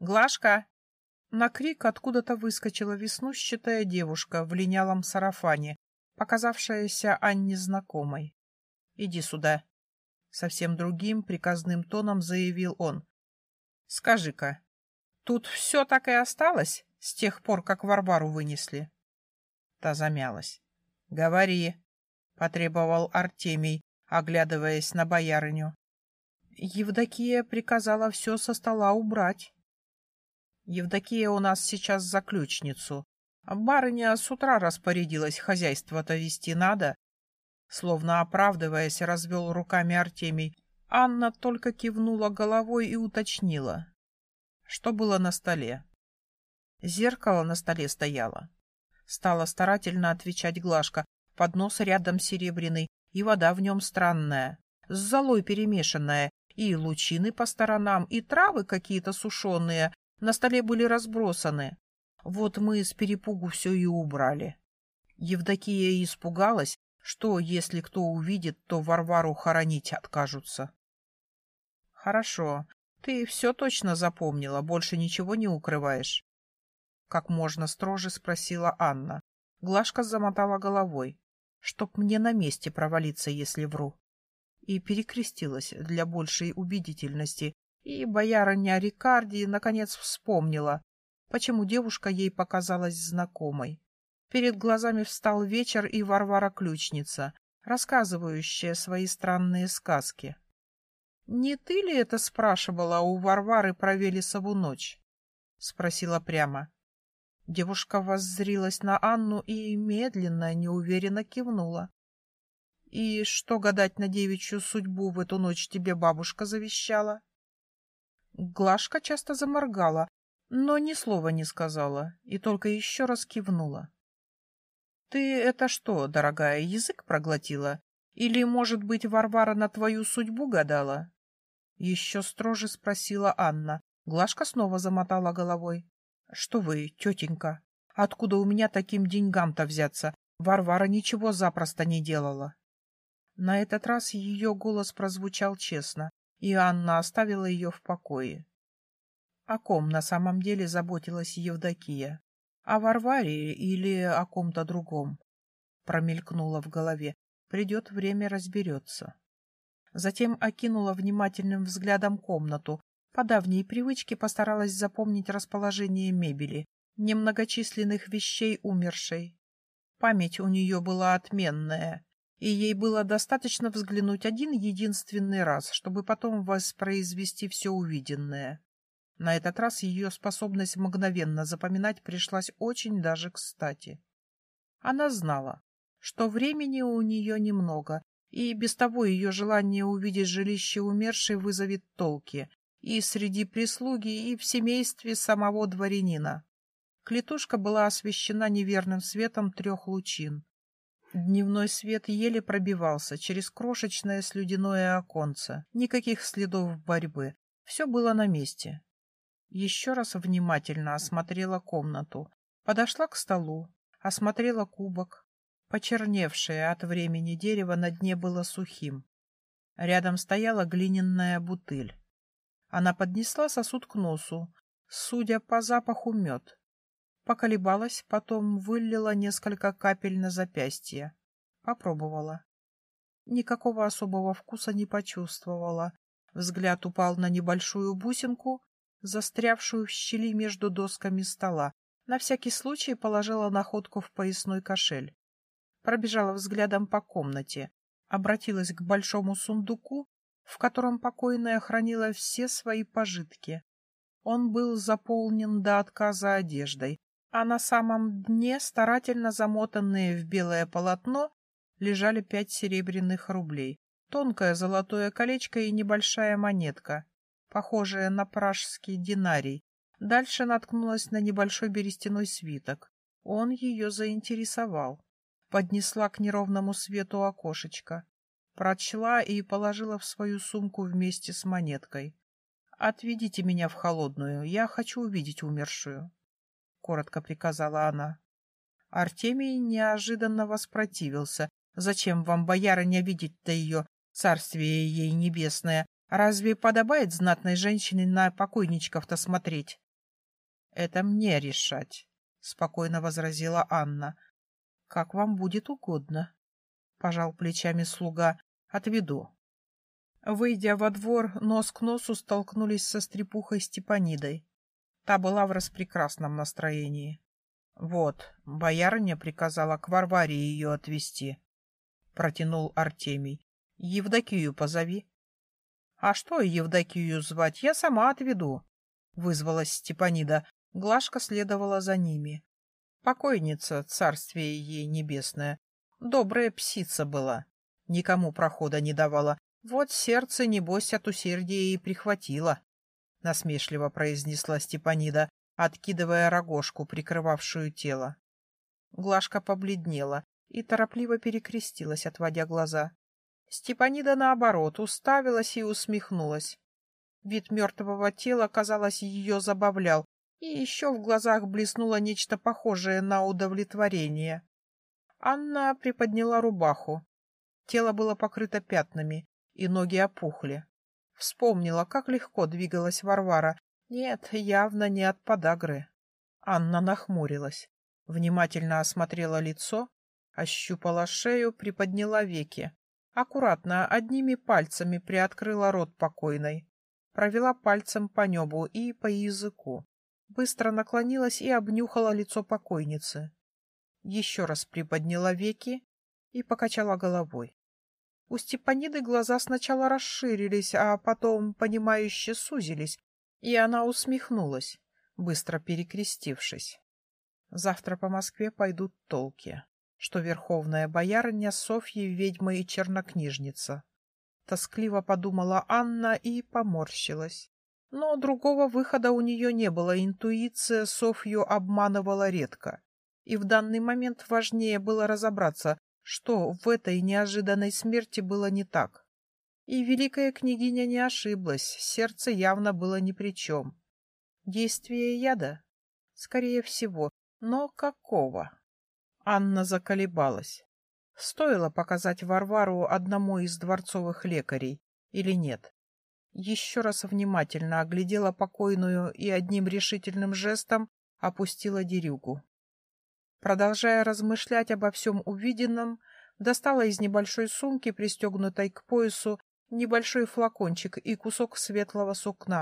Глашка!» На крик откуда-то выскочила веснущатая девушка в линялом сарафане, показавшаяся Анне знакомой. «Иди сюда!» Совсем другим приказным тоном заявил он. «Скажи-ка, тут все так и осталось с тех пор, как Варвару вынесли?» Та замялась. «Говори!» — потребовал Артемий, оглядываясь на боярыню. Евдокия приказала все со стола убрать. Евдокия у нас сейчас за ключницу. Барыня с утра распорядилась, хозяйство-то вести надо. Словно оправдываясь, развел руками Артемий. Анна только кивнула головой и уточнила. Что было на столе? Зеркало на столе стояло. Стала старательно отвечать Глашка. Поднос рядом серебряный, и вода в нем странная, с золой перемешанная, и лучины по сторонам, и травы какие-то сушеные на столе были разбросаны. Вот мы с перепугу все и убрали. Евдокия испугалась, что, если кто увидит, то Варвару хоронить откажутся. — Хорошо. Ты все точно запомнила, больше ничего не укрываешь? — как можно строже спросила Анна. Глашка замотала головой, чтоб мне на месте провалиться, если вру и перекрестилась для большей убедительности, и боярыня Рикарди наконец вспомнила, почему девушка ей показалась знакомой. Перед глазами встал вечер и Варвара-ключница, рассказывающая свои странные сказки. — Не ты ли это спрашивала у Варвары про Велесову ночь? — спросила прямо. Девушка воззрилась на Анну и медленно, неуверенно кивнула. И что гадать на девичью судьбу в эту ночь тебе бабушка завещала? Глашка часто заморгала, но ни слова не сказала и только еще раз кивнула. — Ты это что, дорогая, язык проглотила? Или, может быть, Варвара на твою судьбу гадала? Еще строже спросила Анна. Глашка снова замотала головой. — Что вы, тетенька, откуда у меня таким деньгам-то взяться? Варвара ничего запросто не делала. На этот раз ее голос прозвучал честно, и Анна оставила ее в покое. О ком на самом деле заботилась Евдокия? О Варваре или о ком-то другом? Промелькнула в голове. Придет время, разберется. Затем окинула внимательным взглядом комнату. По давней привычке постаралась запомнить расположение мебели, немногочисленных вещей умершей. Память у нее была отменная — и ей было достаточно взглянуть один единственный раз, чтобы потом воспроизвести все увиденное. На этот раз ее способность мгновенно запоминать пришлась очень даже кстати. Она знала, что времени у нее немного, и без того ее желание увидеть жилище умершей вызовет толки и среди прислуги, и в семействе самого дворянина. Клетушка была освещена неверным светом трех лучин. Дневной свет еле пробивался через крошечное слюдяное оконце. Никаких следов борьбы. Все было на месте. Еще раз внимательно осмотрела комнату. Подошла к столу, осмотрела кубок. Почерневшее от времени дерево на дне было сухим. Рядом стояла глиняная бутыль. Она поднесла сосуд к носу. Судя по запаху, мед. Поколебалась, потом вылила несколько капель на запястье. Попробовала. Никакого особого вкуса не почувствовала. Взгляд упал на небольшую бусинку, застрявшую в щели между досками стола. На всякий случай положила находку в поясной кошель. Пробежала взглядом по комнате. Обратилась к большому сундуку, в котором покойная хранила все свои пожитки. Он был заполнен до отказа одеждой, а на самом дне, старательно замотанные в белое полотно, лежали пять серебряных рублей, тонкое золотое колечко и небольшая монетка, похожая на пражский динарий. Дальше наткнулась на небольшой берестяной свиток. Он ее заинтересовал. Поднесла к неровному свету окошечко. Прочла и положила в свою сумку вместе с монеткой. «Отведите меня в холодную, я хочу увидеть умершую». — коротко приказала она. Артемий неожиданно воспротивился. «Зачем вам, боярыня, видеть-то ее, царствие ей небесное? Разве подобает знатной женщине на покойничков-то смотреть?» Это мне решать, — спокойно возразила Анна. — Как вам будет угодно, — пожал плечами слуга. — Отведу. Выйдя во двор, нос к носу столкнулись со стрепухой Степанидой. Та была в распрекрасном настроении. Вот, боярыня приказала к Варваре ее отвезти. Протянул Артемий. Евдокию позови. А что Евдокию звать? Я сама отведу. Вызвалась Степанида. Глашка следовала за ними. Покойница, царствие ей небесное, добрая псица была. Никому прохода не давала. Вот сердце, небось, от усердия и прихватило. — насмешливо произнесла Степанида, откидывая рогожку, прикрывавшую тело. Глашка побледнела и торопливо перекрестилась, отводя глаза. Степанида, наоборот, уставилась и усмехнулась. Вид мертвого тела, казалось, ее забавлял, и еще в глазах блеснуло нечто похожее на удовлетворение. Анна приподняла рубаху. Тело было покрыто пятнами, и ноги опухли. Вспомнила, как легко двигалась Варвара. Нет, явно не от подагры. Анна нахмурилась, внимательно осмотрела лицо, ощупала шею, приподняла веки. Аккуратно, одними пальцами приоткрыла рот покойной. Провела пальцем по небу и по языку. Быстро наклонилась и обнюхала лицо покойницы. Еще раз приподняла веки и покачала головой. У Степаниды глаза сначала расширились, а потом, понимающе сузились, и она усмехнулась, быстро перекрестившись. Завтра по Москве пойдут толки, что верховная боярыня Софья ведьма и чернокнижница. Тоскливо подумала Анна и поморщилась. Но другого выхода у нее не было, интуиция Софью обманывала редко. И в данный момент важнее было разобраться, что в этой неожиданной смерти было не так. И великая княгиня не ошиблась, сердце явно было ни при чем. Действие яда? Скорее всего, но какого? Анна заколебалась. Стоило показать Варвару одному из дворцовых лекарей или нет? Еще раз внимательно оглядела покойную и одним решительным жестом опустила дерюгу. Продолжая размышлять обо всем увиденном, достала из небольшой сумки, пристегнутой к поясу, небольшой флакончик и кусок светлого сукна,